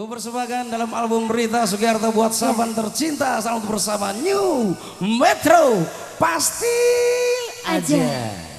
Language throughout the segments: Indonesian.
Ku persembahkan dalam album Rita Sugiarto buat sahabat tercinta selamat bersama New Metro pasti aja. aja.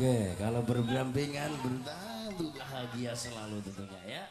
Oke, kalau berdampingan berbahagia selalu tentunya ya.